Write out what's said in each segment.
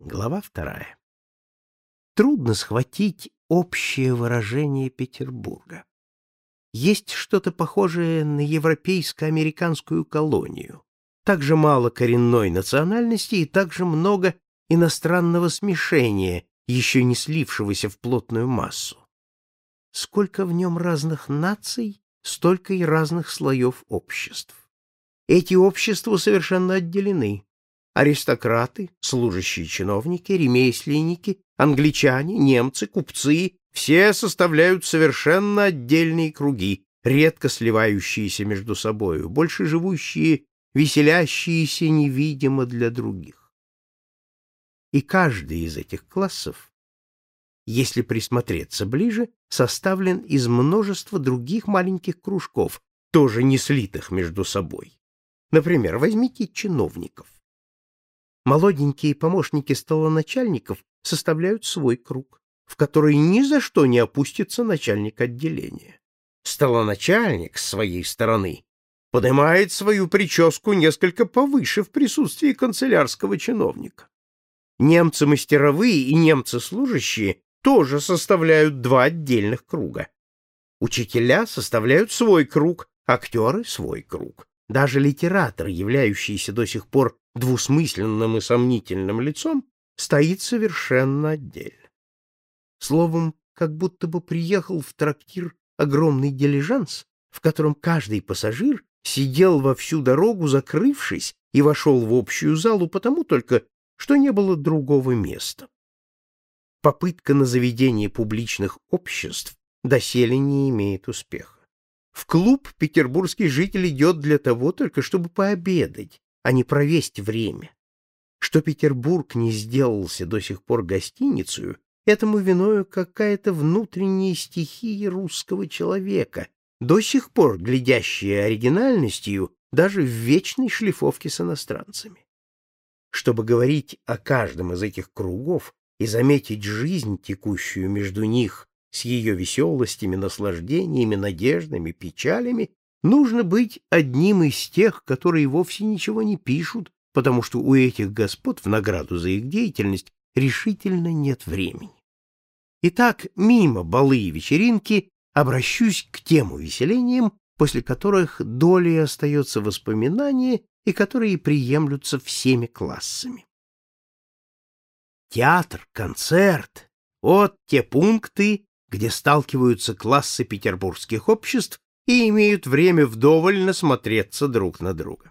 Глава вторая. Трудно схватить общее выражение Петербурга. Есть что-то похожее на европейско-американскую колонию. Так же мало коренной национальности и так же много иностранного смешения, еще не слившегося в плотную массу. Сколько в нем разных наций, столько и разных слоев обществ. Эти общества совершенно отделены аристократы, служащие чиновники, ремесленники, англичане, немцы, купцы — все составляют совершенно отдельные круги, редко сливающиеся между собою, больше живущие, веселящиеся невидимо для других. И каждый из этих классов, если присмотреться ближе, составлен из множества других маленьких кружков, тоже не слитых между собой. Например, возьмите чиновников. Молоденькие помощники столоначальников составляют свой круг, в который ни за что не опустится начальник отделения. Столоначальник, с своей стороны, поднимает свою прическу несколько повыше в присутствии канцелярского чиновника. Немцы-мастеровые и немцы-служащие тоже составляют два отдельных круга. Учителя составляют свой круг, актеры — свой круг. Даже литератор, являющийся до сих пор двусмысленным и сомнительным лицом, стоит совершенно отдельно. Словом, как будто бы приехал в трактир огромный дилижанс, в котором каждый пассажир сидел во всю дорогу, закрывшись, и вошел в общую залу потому только, что не было другого места. Попытка на заведение публичных обществ доселе не имеет успеха. В клуб петербургский житель идет для того только, чтобы пообедать, а не провесть время. Что Петербург не сделался до сих пор гостиницей, этому виною какая-то внутренняя стихия русского человека, до сих пор глядящая оригинальностью даже в вечной шлифовке с иностранцами. Чтобы говорить о каждом из этих кругов и заметить жизнь, текущую между них с ее веселостями, наслаждениями, надеждами, печалями, нужно быть одним из тех, которые вовсе ничего не пишут, потому что у этих господ в награду за их деятельность решительно нет времени. Итак, мимо балы и вечеринки обращусь к тем увеселениям, после которых долей остается воспоминание и которые приемлются всеми классами. Театр, концерт — вот те пункты, где сталкиваются классы петербургских обществ и имеют время вдоволь насмотреться друг на друга.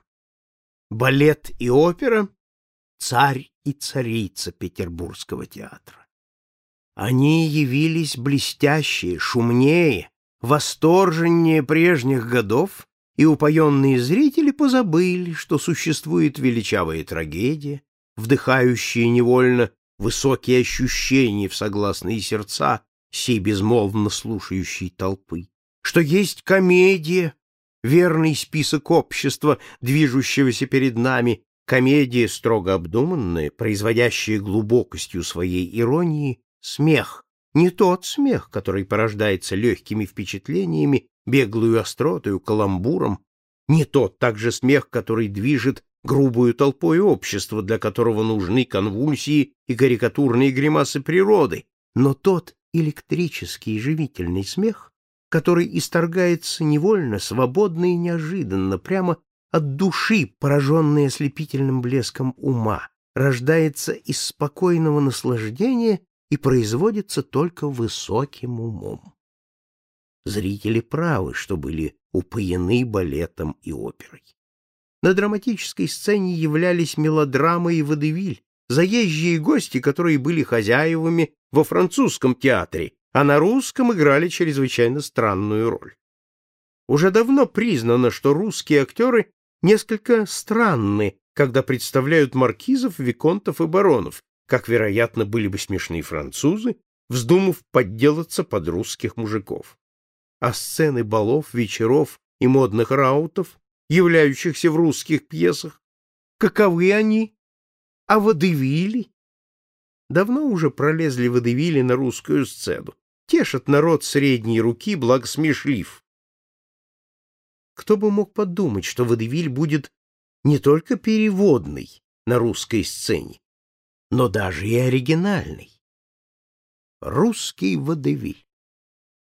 Балет и опера — царь и царица петербургского театра. Они явились блестящие, шумнее, восторженнее прежних годов, и упоенные зрители позабыли, что существует величавая трагедия, вдыхающая невольно высокие ощущения в согласные сердца сей безмолвно слушающей толпы, что есть комедия, верный список общества, движущегося перед нами, комедия строго обдуманная, производящая глубокостью своей иронии смех, не тот смех, который порождается легкими впечатлениями, беглую остротою, каламбуром, не тот также смех, который движет грубую толпой общества, для которого нужны конвульсии и карикатурные гримасы природы, но тот электрический живительный смех, который исторгается невольно, свободно и неожиданно, прямо от души, пораженной ослепительным блеском ума, рождается из спокойного наслаждения и производится только высоким умом. Зрители правы, что были упоены балетом и оперой. На драматической сцене являлись мелодрамы и водевиль, заезжие гости, которые были хозяевами во французском театре, а на русском играли чрезвычайно странную роль. Уже давно признано, что русские актеры несколько странны, когда представляют маркизов, виконтов и баронов, как, вероятно, были бы смешные французы, вздумав подделаться под русских мужиков. А сцены балов, вечеров и модных раутов, являющихся в русских пьесах, каковы они? А водевили? Давно уже пролезли водевили на русскую сцену. Тешат народ средней руки, благо смешлив. Кто бы мог подумать, что водевиль будет не только переводный на русской сцене, но даже и оригинальный. Русский водевиль.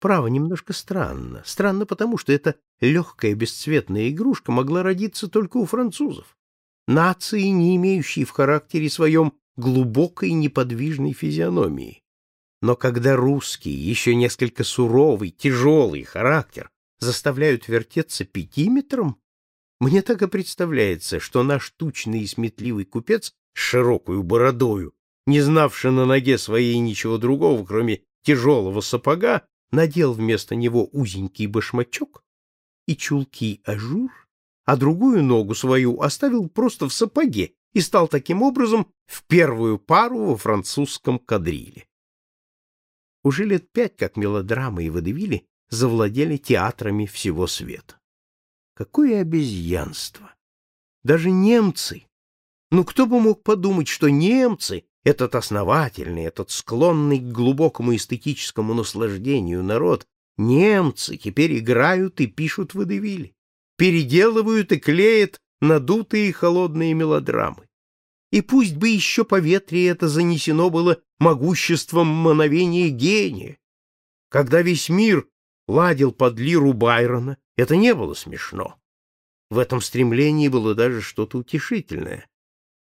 Право, немножко странно. Странно потому, что эта легкая бесцветная игрушка могла родиться только у французов. Нации, не имеющей в характере своем глубокой неподвижной физиономии. Но когда русский, еще несколько суровый, тяжелый характер заставляют вертеться пятиметром, мне так и представляется, что наш тучный и сметливый купец с широкую бородою, не знавший на ноге своей ничего другого, кроме тяжелого сапога, надел вместо него узенький башмачок и чулки ажур, а другую ногу свою оставил просто в сапоге и стал таким образом в первую пару во французском кадриле. Уже лет пять, как мелодрамы и водевили завладели театрами всего света. Какое обезьянство! Даже немцы! Ну, кто бы мог подумать, что немцы, этот основательный, этот склонный к глубокому эстетическому наслаждению народ, немцы теперь играют и пишут водевили, переделывают и клеят надутые холодные мелодрамы. И пусть бы еще по ветре это занесено было могуществом мановения гения. Когда весь мир ладил под лиру Байрона, это не было смешно. В этом стремлении было даже что-то утешительное.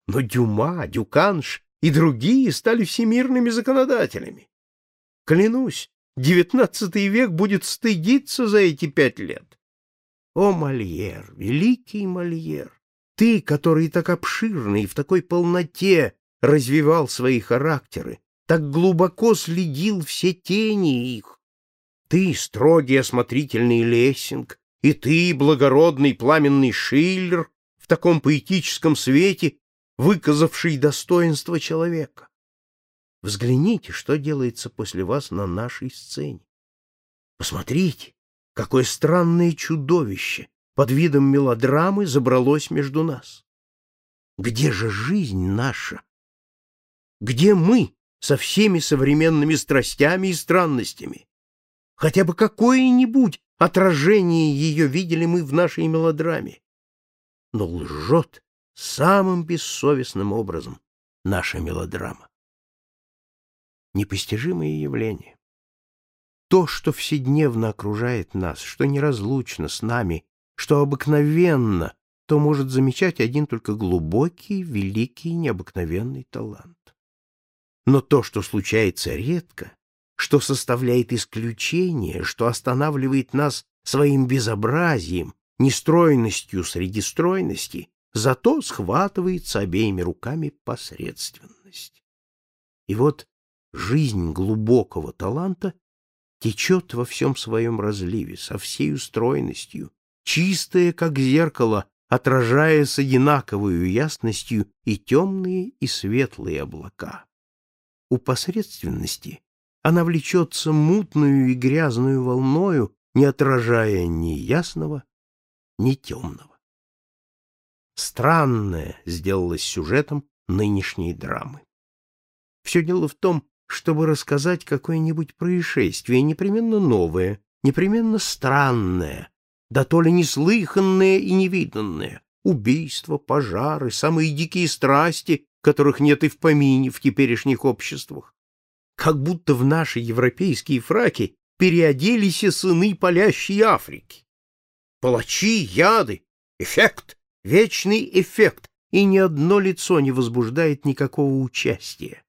Но Дюма, Дюканш и другие стали всемирными законодателями. Клянусь, девятнадцатый век будет стыдиться за эти пять лет. О, Мольер, великий Мольер! Ты, который так обширно и в такой полноте развивал свои характеры, так глубоко следил все тени их. Ты, строгий осмотрительный Лессинг, и ты, благородный пламенный Шиллер, в таком поэтическом свете, выказавший достоинство человека. Взгляните, что делается после вас на нашей сцене. Посмотрите, какое странное чудовище под видом мелодрамы забралось между нас. Где же жизнь наша? Где мы со всеми современными страстями и странностями? Хотя бы какое-нибудь отражение ее видели мы в нашей мелодраме. Но лжет самым бессовестным образом наша мелодрама. Непостижимое явление. То, что вседневно окружает нас, что неразлучно с нами что обыкновенно, то может замечать один только глубокий, великий, необыкновенный талант. Но то, что случается редко, что составляет исключение, что останавливает нас своим безобразием, нестройностью среди стройности, зато схватывается обеими руками посредственность. И вот жизнь глубокого таланта течет во всем своем разливе, со всей стройностью, чистое, как зеркало, отражая с одинаковой ясностью и темные, и светлые облака. У посредственности она влечется мутную и грязную волною, не отражая ни ясного, ни темного. Странное сделалось сюжетом нынешней драмы. Все дело в том, чтобы рассказать какое-нибудь происшествие, непременно новое, непременно странное, да то ли неслыханное и невиданное, убийства, пожары, самые дикие страсти, которых нет и в помине в теперешних обществах. Как будто в наши европейские фраки переоделись и сыны палящей Африки. Палачи, яды, эффект, вечный эффект, и ни одно лицо не возбуждает никакого участия.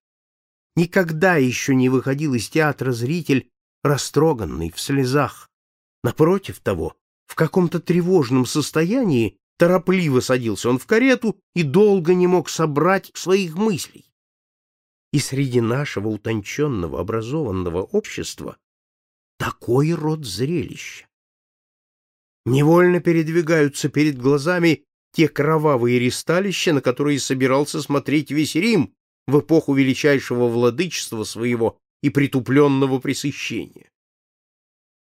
Никогда еще не выходил из театра зритель, растроганный, в слезах. Напротив того, в каком-то тревожном состоянии, торопливо садился он в карету и долго не мог собрать своих мыслей. И среди нашего утонченного, образованного общества такой род зрелища. Невольно передвигаются перед глазами те кровавые ресталища, на которые собирался смотреть весь Рим в эпоху величайшего владычества своего и притупленного пресыщения.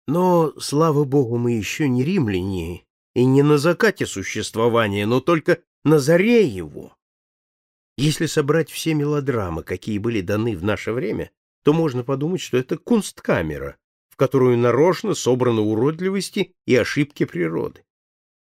Но, слава богу, мы еще не римляне и не на закате существования, но только на заре его. Если собрать все мелодрамы, какие были даны в наше время, то можно подумать, что это кунсткамера, в которую нарочно собраны уродливости и ошибки природы.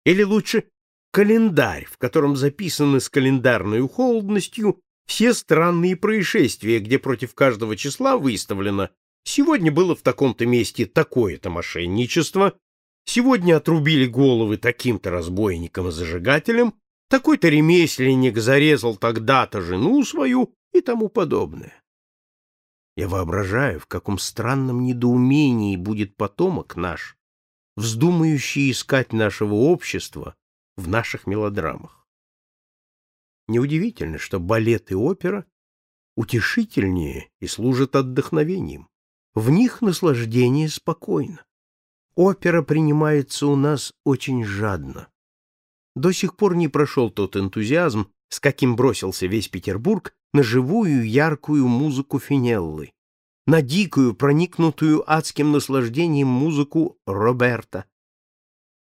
Или лучше календарь, в котором записаны с календарной холодностью все странные происшествия, где против каждого числа выставлено «сегодня было в таком-то месте такое-то мошенничество», «сегодня отрубили головы таким-то разбойникам и зажигателям», «такой-то ремесленник зарезал тогда-то жену свою» и тому подобное. Я воображаю, в каком странном недоумении будет потомок наш, вздумающий искать нашего общества в наших мелодрамах. Неудивительно, что балет и опера утешительнее и служат отдохновением. В них наслаждение спокойно. Опера принимается у нас очень жадно. До сих пор не прошел тот энтузиазм, с каким бросился весь Петербург на живую яркую музыку Финеллы, на дикую, проникнутую адским наслаждением музыку Роберта,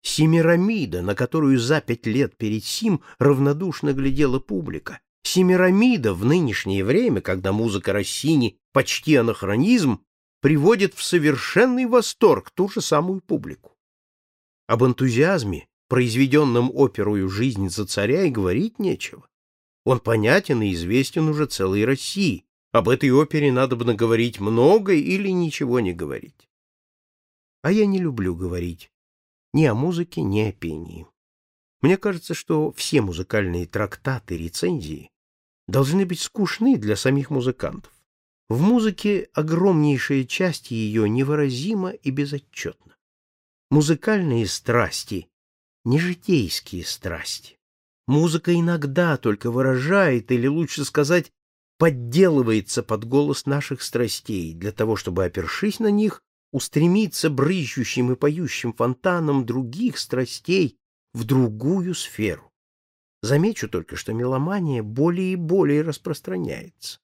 Семирамида, на которую за пять лет перед сим равнодушно глядела публика. Семирамида в нынешнее время, когда музыка Россини почти анахронизм, приводит в совершенный восторг ту же самую публику. Об энтузиазме, произведенном оперою «Жизнь за царя» и говорить нечего. Он понятен и известен уже целой России. Об этой опере надо бы наговорить много или ничего не говорить. А я не люблю говорить ни о музыке, ни о пении. Мне кажется, что все музыкальные трактаты, рецензии должны быть скучны для самих музыкантов. В музыке огромнейшая часть ее невыразима и безотчетна. Музыкальные страсти — не житейские страсти. Музыка иногда только выражает, или лучше сказать, подделывается под голос наших страстей, для того, чтобы, опершись на них, устремиться брызжущим и поющим фонтаном других страстей в другую сферу. Замечу только, что меломания более и более распространяется.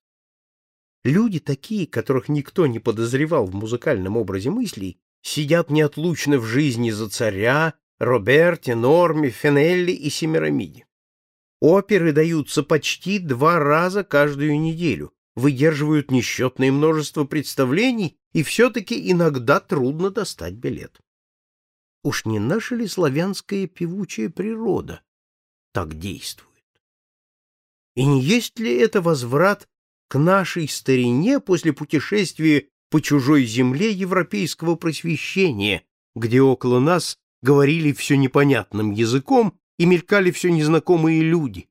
Люди такие, которых никто не подозревал в музыкальном образе мыслей, сидят неотлучно в жизни за царя, Роберте, Норме, Фенелли и Семирамиде. Оперы даются почти два раза каждую неделю, выдерживают несчетное множество представлений, и все-таки иногда трудно достать билет. Уж не наша ли славянская певучая природа так действует? И не есть ли это возврат к нашей старине после путешествия по чужой земле европейского просвещения, где около нас говорили все непонятным языком и мелькали все незнакомые люди?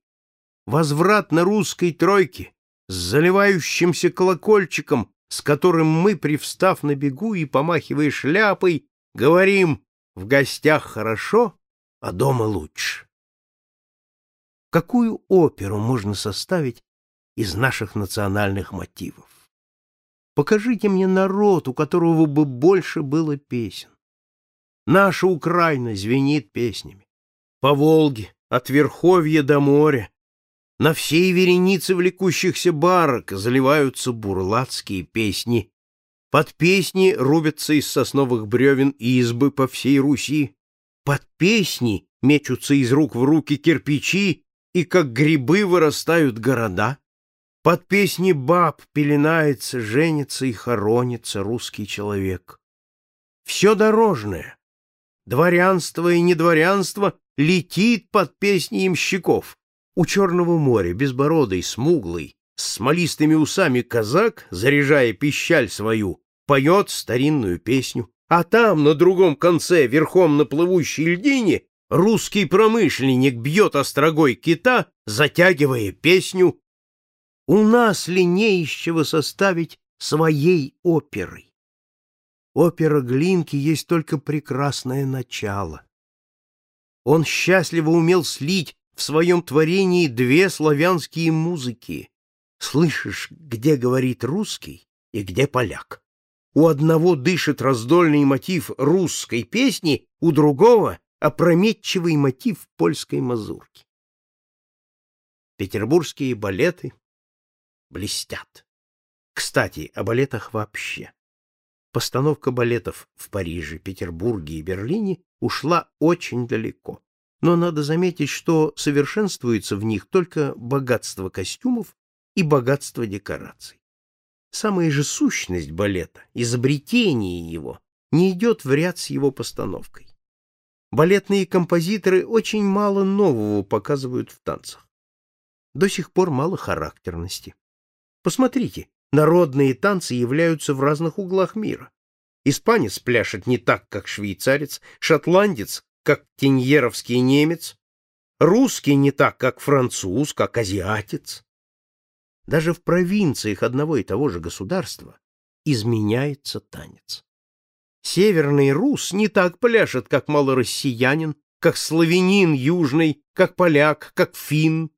Возврат на русской тройке, с заливающимся колокольчиком, с которым мы, привстав на бегу и помахивая шляпой, говорим «в гостях хорошо, а дома лучше». Какую оперу можно составить из наших национальных мотивов? Покажите мне народ, у которого бы больше было песен. Наша Украина звенит песнями. По Волге, от Верховья до моря, на всей веренице влекущихся барок заливаются бурлацкие песни. Под песни рубятся из сосновых бревен избы по всей Руси. Под песни мечутся из рук в руки кирпичи, и как грибы вырастают города. Под песни баб пеленается, женится и хоронится русский человек. Все дорожное, дворянство и недворянство летит под песни имщиков. У Черного моря безбородый, смуглый, с смолистыми усами казак, заряжая пищаль свою, поет старинную песню, а там, на другом конце, верхом на плывущей льдине, русский промышленник бьет острогой кита, затягивая песню. У нас ли не из чего составить своей оперой? Опера Глинки есть только прекрасное начало. Он счастливо умел слить в своем творении две славянские музыки. Слышишь, где говорит русский и где поляк. У одного дышит раздольный мотив русской песни, у другого — опрометчивый мотив польской мазурки. Петербургские балеты блестят. Кстати, о балетах вообще. Постановка балетов в Париже, Петербурге и Берлине ушла очень далеко но надо заметить, что совершенствуется в них только богатство костюмов и богатство декораций. Самая же сущность балета, изобретение его, не идет в ряд с его постановкой. Балетные композиторы очень мало нового показывают в танцах. до сих пор мало характерности. Посмотрите, народные танцы являются в разных углах мира. Испанец пляшет не так, как швейцарец, шотландец, как теньеровский немец, русский не так, как француз, как азиатец. Даже в провинциях одного и того же государства изменяется танец. Северный рус не так пляшет, как малороссиянин, как славянин южный, как поляк, как фин.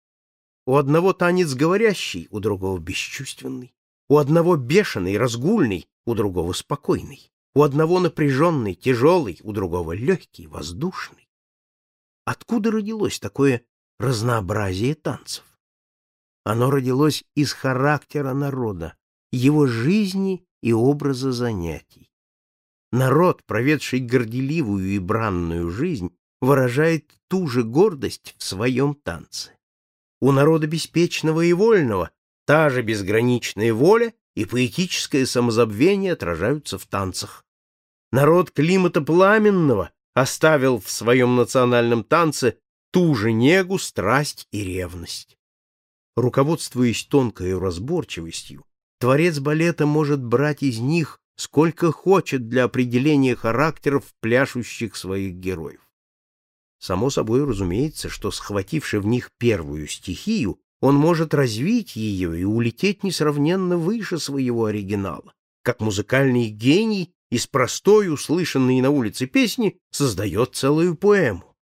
У одного танец говорящий, у другого бесчувственный. У одного бешеный, разгульный, у другого спокойный. У одного напряженный, тяжелый, у другого легкий, воздушный. Откуда родилось такое разнообразие танцев? Оно родилось из характера народа, его жизни и образа занятий. Народ, проведший горделивую и бранную жизнь, выражает ту же гордость в своем танце. У народа беспечного и вольного та же безграничная воля и поэтическое самозабвение отражаются в танцах. Народ климата пламенного оставил в своем национальном танце ту же негу, страсть и ревность. Руководствуясь тонкой разборчивостью, творец балета может брать из них сколько хочет для определения характеров пляшущих своих героев. Само собой разумеется, что схвативши в них первую стихию, он может развить ее и улететь несравненно выше своего оригинала, как музыкальный гений из простой, услышанной на улице песни, создает целую поэму.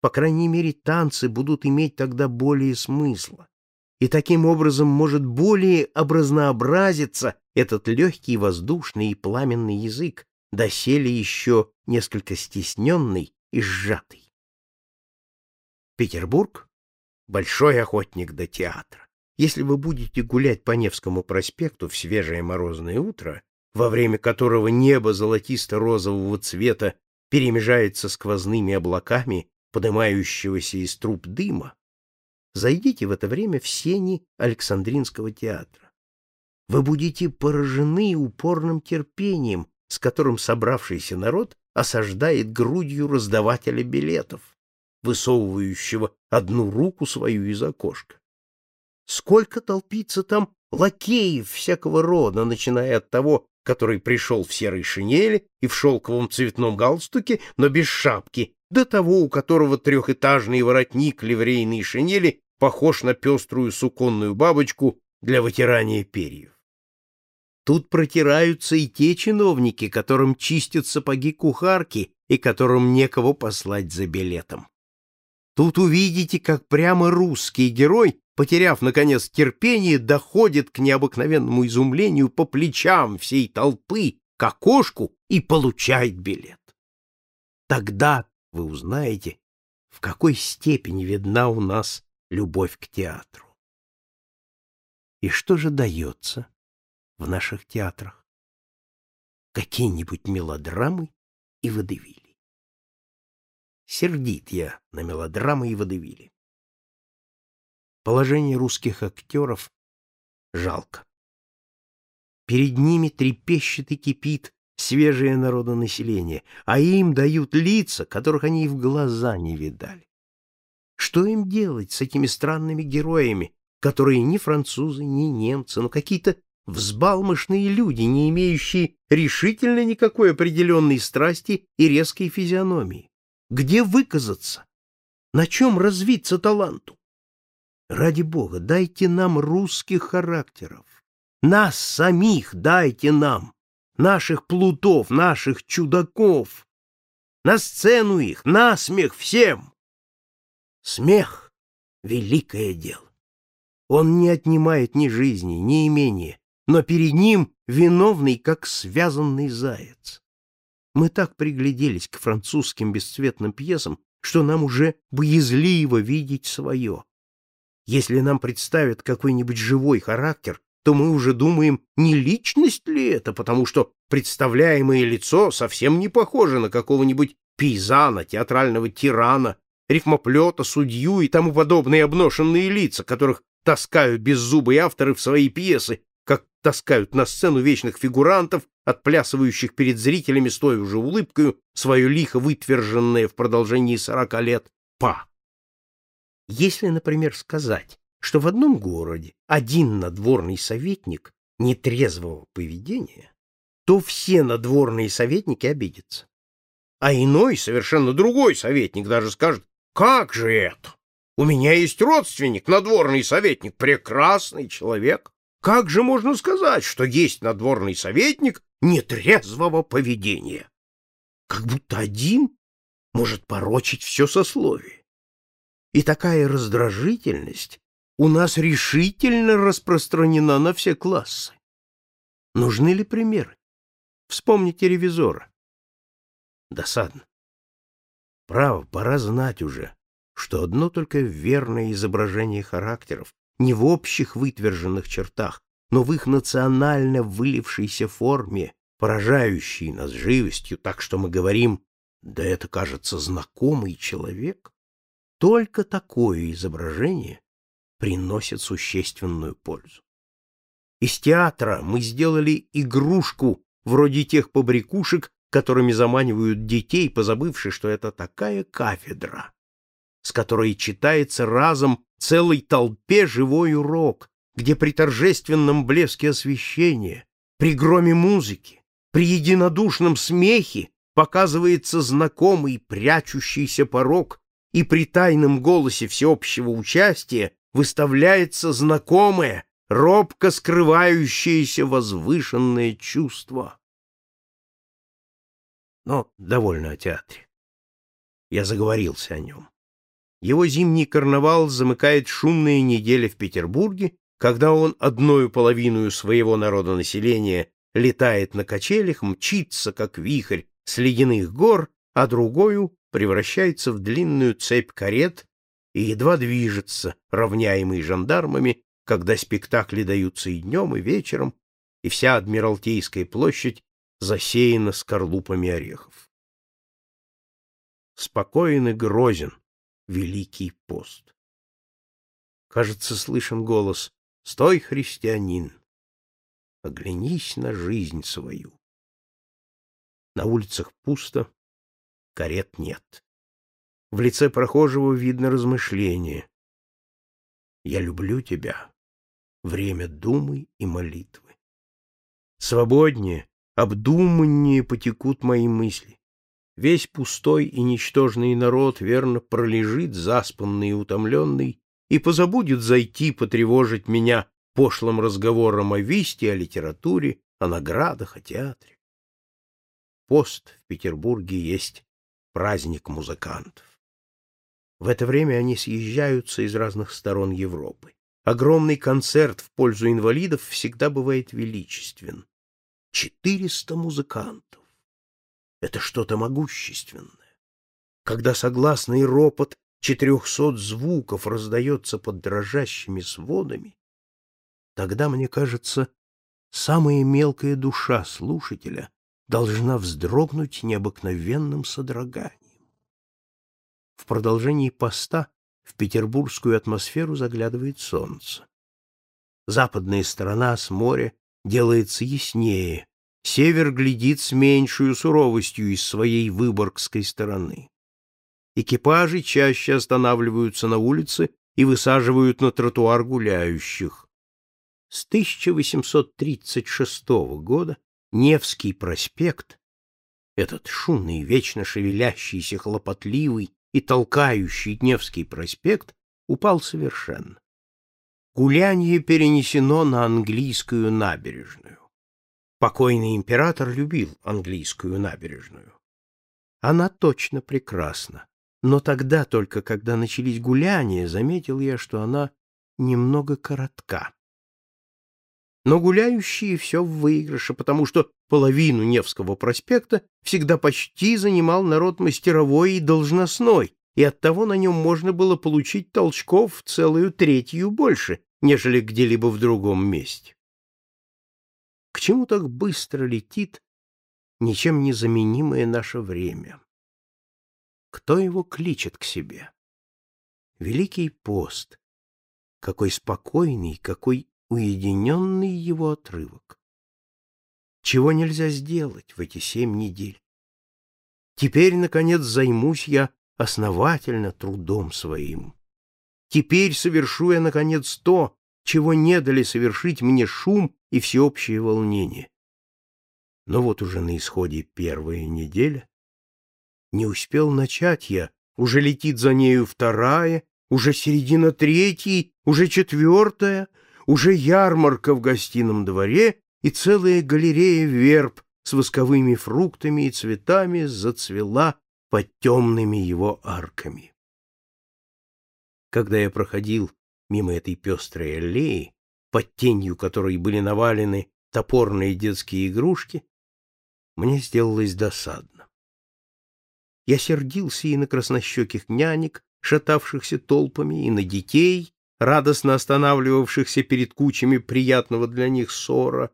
По крайней мере, танцы будут иметь тогда более смысла, и таким образом может более образнообразиться этот легкий, воздушный и пламенный язык, доселе еще несколько стесненный и сжатый. Петербург — большой охотник до театра. Если вы будете гулять по Невскому проспекту в свежее морозное утро, во время которого небо золотисто-розового цвета перемежается сквозными облаками поднимающегося из труб дыма, зайдите в это время в сени Александринского театра. Вы будете поражены упорным терпением, с которым собравшийся народ осаждает грудью раздавателя билетов, высовывающего одну руку свою из окошка. Сколько толпится там лакеев всякого рода, начиная от того, который пришел в серой шинели и в шелковом цветном галстуке, но без шапки, до того, у которого трехэтажный воротник ливрейной шинели похож на пеструю суконную бабочку для вытирания перьев. Тут протираются и те чиновники, которым чистят сапоги кухарки и которым некого послать за билетом. Тут увидите, как прямо русский герой потеряв, наконец, терпение, доходит к необыкновенному изумлению по плечам всей толпы к окошку и получает билет. Тогда вы узнаете, в какой степени видна у нас любовь к театру. И что же дается в наших театрах? Какие-нибудь мелодрамы и водевили. Сердит я на мелодрамы и водевили. Положение русских актеров жалко. Перед ними трепещет и кипит свежее народонаселение, а им дают лица, которых они и в глаза не видали. Что им делать с этими странными героями, которые ни французы, ни немцы, но какие-то взбалмошные люди, не имеющие решительно никакой определенной страсти и резкой физиономии? Где выказаться? На чем развиться таланту? Ради Бога, дайте нам русских характеров. Нас самих дайте нам, наших плутов, наших чудаков. На сцену их, на смех всем. Смех — великое дело. Он не отнимает ни жизни, ни имения, но перед ним виновный, как связанный заяц. Мы так пригляделись к французским бесцветным пьесам, что нам уже боязливо видеть свое. Если нам представят какой-нибудь живой характер, то мы уже думаем, не личность ли это, потому что представляемое лицо совсем не похоже на какого-нибудь пейзана, театрального тирана, рифмоплета, судью и тому подобные обношенные лица, которых таскают беззубые авторы в свои пьесы, таскают на сцену вечных фигурантов, отплясывающих перед зрителями с той же улыбкою свое лихо вытверженное в продолжении сорока лет «па». Если, например, сказать, что в одном городе один надворный советник нетрезвого поведения, то все надворные советники обидятся. А иной, совершенно другой советник даже скажет, как же это? У меня есть родственник, надворный советник, прекрасный человек. Как же можно сказать, что есть надворный советник нетрезвого поведения? Как будто один может порочить все сословие. И такая раздражительность у нас решительно распространена на все классы. Нужны ли примеры? Вспомните ревизора. Досадно. Право, пора знать уже, что одно только верное изображение характеров, не в общих вытверженных чертах, но в их национально вылившейся форме, поражающей нас живостью, так что мы говорим, да это, кажется, знакомый человек, только такое изображение приносит существенную пользу. Из театра мы сделали игрушку вроде тех побрякушек, которыми заманивают детей, позабывши, что это такая кафедра, с которой читается разом целой толпе живой урок, где при торжественном блеске освещения, при громе музыки, при единодушном смехе показывается знакомый прячущийся порог, и при тайном голосе всеобщего участия выставляется знакомое, робко скрывающееся возвышенное чувство. Но довольно о театре. Я заговорился о нем. Его зимний карнавал замыкает шумная неделя в Петербурге, когда он одною половину своего народонаселения летает на качелях, мчится, как вихрь, с ледяных гор, а другою превращается в длинную цепь карет и едва движется, равняемый жандармами, когда спектакли даются и днем, и вечером, и вся Адмиралтейская площадь засеяна скорлупами орехов. Спокоен и грозен Великий пост. Кажется, слышен голос «Стой, христианин! Оглянись на жизнь свою!» На улицах пусто, карет нет. В лице прохожего видно размышление. «Я люблю тебя. Время думы и молитвы. Свободнее, обдуманнее потекут мои мысли. Весь пустой и ничтожный народ верно пролежит, заспанный и утомленный, и позабудет зайти потревожить меня пошлым разговором о висте, о литературе, о наградах, о театре. Пост в Петербурге есть праздник музыкантов. В это время они съезжаются из разных сторон Европы. Огромный концерт в пользу инвалидов всегда бывает величествен. Четыреста музыкантов. Это что-то могущественное. Когда согласный ропот четырехсот звуков раздается под дрожащими сводами, тогда, мне кажется, самая мелкая душа слушателя должна вздрогнуть необыкновенным содроганием. В продолжении поста в петербургскую атмосферу заглядывает солнце. Западная сторона с моря делается яснее, север глядит с меньшую суровостью из своей выборгской стороны. Экипажи чаще останавливаются на улице и высаживают на тротуар гуляющих. С 1836 года Невский проспект, этот шумный, вечно шевелящийся, хлопотливый и толкающий Невский проспект, упал совершенно. Гулянье перенесено на английскую набережную. Покойный император любил английскую набережную. Она точно прекрасна, но тогда только, когда начались гуляния, заметил я, что она немного коротка но гуляющие все в выигрыше, потому что половину Невского проспекта всегда почти занимал народ мастеровой и должностной, и оттого на нем можно было получить толчков целую третью больше, нежели где-либо в другом месте. Чему так быстро летит ничем не заменимое наше время? Кто его кличет к себе? Великий пост. Какой спокойный, какой уединенный его отрывок. Чего нельзя сделать в эти семь недель? Теперь, наконец, займусь я основательно трудом своим. Теперь совершу я, наконец, то, чего не дали совершить мне шум и всеобщее волнение. Но вот уже на исходе первая неделя. Не успел начать я, уже летит за нею вторая, уже середина третьей, уже четвертая, уже ярмарка в гостином дворе и целая галерея верб с восковыми фруктами и цветами зацвела под темными его арками. Когда я проходил мимо этой пестрой аллеи, под тенью которой были навалены топорные детские игрушки, мне сделалось досадно. Я сердился и на краснощеких нянек, шатавшихся толпами, и на детей, радостно останавливавшихся перед кучами приятного для них ссора,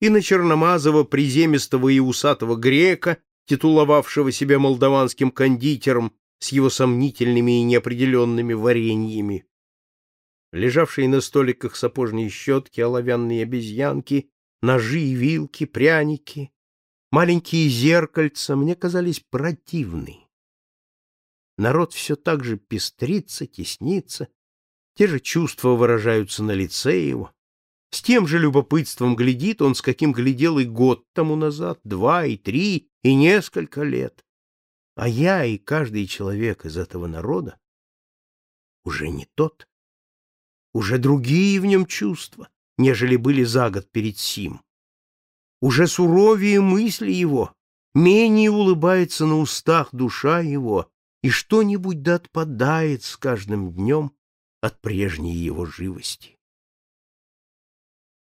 и на черномазого, приземистого и усатого грека, титуловавшего себя молдаванским кондитером с его сомнительными и неопределенными вареньями. Лежавшие на столиках сапожные щетки, оловянные обезьянки, ножи и вилки, пряники, маленькие зеркальца мне казались противны. Народ все так же пестрится, теснится, те же чувства выражаются на лице его. С тем же любопытством глядит он, с каким глядел и год тому назад, два и три, и несколько лет. А я и каждый человек из этого народа уже не тот. Уже другие в нем чувства, нежели были за год перед сим. Уже суровее мысли его, менее улыбается на устах душа его, и что-нибудь да отпадает с каждым днем от прежней его живости.